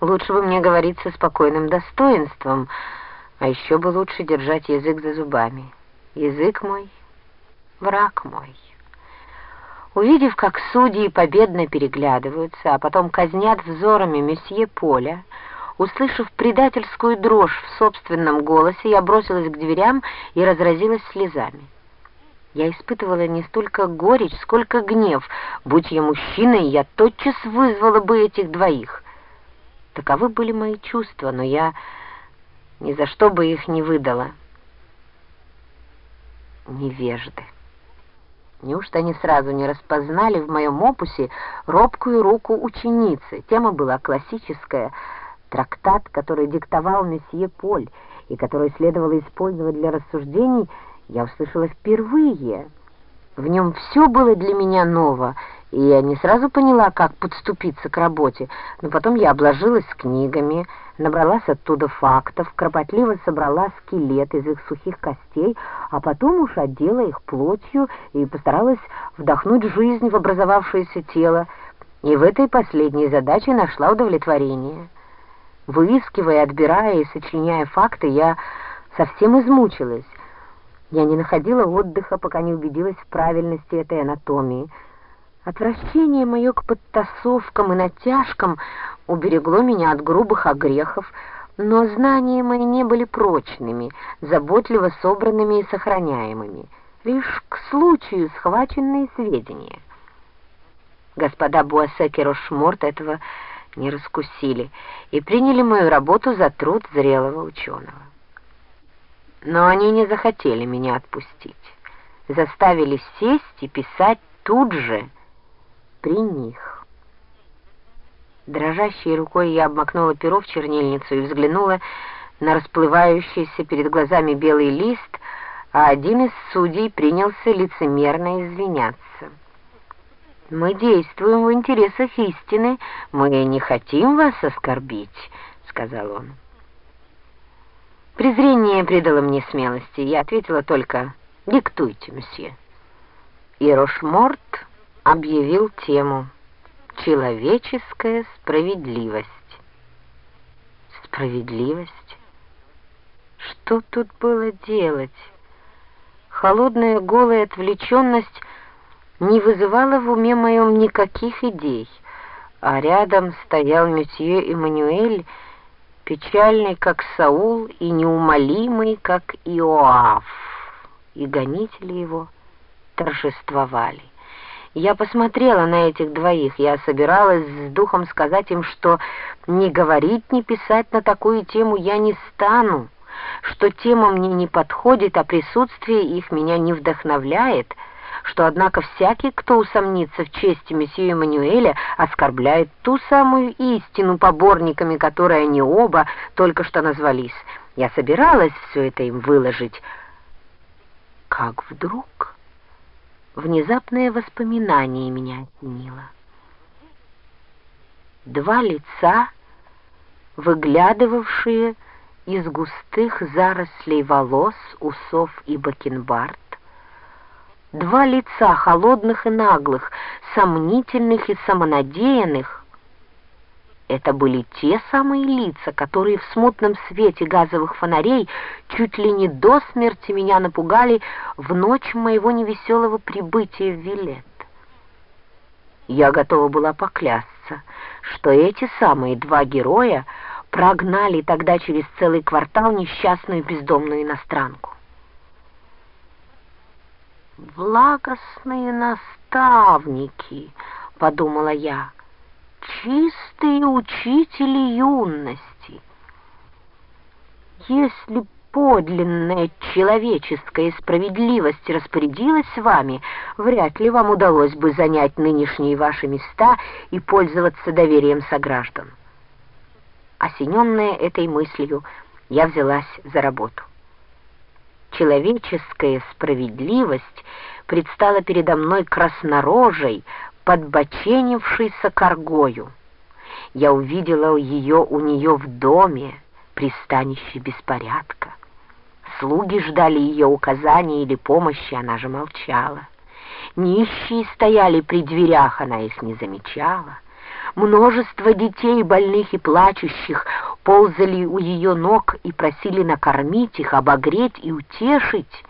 Лучше бы мне говорить со спокойным достоинством, а еще бы лучше держать язык за зубами. Язык мой — враг мой. Увидев, как судьи победно переглядываются, а потом казнят взорами месье Поля, услышав предательскую дрожь в собственном голосе, я бросилась к дверям и разразилась слезами. Я испытывала не столько горечь, сколько гнев. Будь я мужчиной, я тотчас вызвала бы этих двоих. Таковы были мои чувства, но я ни за что бы их не выдала. Невежды. Неужто они сразу не распознали в моем опусе робкую руку ученицы? Тема была классическая, трактат, который диктовал месье Поль, и который следовало использовать для рассуждений, я услышала впервые. В нем все было для меня ново, и я не сразу поняла, как подступиться к работе, но потом я обложилась книгами, набралась оттуда фактов, кропотливо собрала скелет из их сухих костей, а потом уж отдела их плотью и постаралась вдохнуть жизнь в образовавшееся тело, и в этой последней задаче нашла удовлетворение. Выискивая, отбирая и сочиняя факты, я совсем измучилась. Я не находила отдыха, пока не убедилась в правильности этой анатомии — Отвращение мое к подтасовкам и натяжкам уберегло меня от грубых огрехов, но знания мои не были прочными, заботливо собранными и сохраняемыми, лишь к случаю схваченные сведения. Господа Буасек и Рошморт этого не раскусили и приняли мою работу за труд зрелого ученого. Но они не захотели меня отпустить, заставили сесть и писать тут же, при них. Дрожащей рукой я обмакнула перо в чернильницу и взглянула на расплывающийся перед глазами белый лист, а один из судей принялся лицемерно извиняться. «Мы действуем в интересах истины, мы не хотим вас оскорбить», — сказал он. Презрение придало мне смелости, я ответила только «Диктуйте, месье». И Рошморт объявил тему «Человеческая справедливость». Справедливость? Что тут было делать? Холодная голая отвлеченность не вызывала в уме моем никаких идей, а рядом стоял месье Эммануэль, печальный, как Саул, и неумолимый, как Иоав, и гонители его торжествовали. Я посмотрела на этих двоих. Я собиралась с духом сказать им, что не говорить, не писать на такую тему я не стану, что тема мне не подходит, а присутствие их меня не вдохновляет, что, однако, всякий, кто усомнится в чести месье Эммануэля, оскорбляет ту самую истину поборниками, которой они оба только что назвались. Я собиралась все это им выложить, как вдруг внезапное воспоминание меня осенило. Два лица, выглядывавшие из густых зарослей волос, усов и бакенбард, два лица холодных и наглых, сомнительных и самонадеянных, это были те самые лица, которые в смутном свете газовых фонарей чуть ли не до смерти меня напугали в ночь моего невеселого прибытия в Вилет. Я готова была поклясться, что эти самые два героя прогнали тогда через целый квартал несчастную бездомную иностранку. «Благостные наставники», — подумала я, — чистые учители юности. Если подлинная человеческая справедливость распорядилась вами, вряд ли вам удалось бы занять нынешние ваши места и пользоваться доверием сограждан. Осененная этой мыслью, я взялась за работу. Человеческая справедливость предстала передо мной краснорожей, подбоченившейся коргою. Я увидела ее у нее в доме, пристанище беспорядка. Слуги ждали ее указаний или помощи, она же молчала. Нищие стояли при дверях, она их не замечала. Множество детей, больных и плачущих, ползали у ее ног и просили накормить их, обогреть и утешить.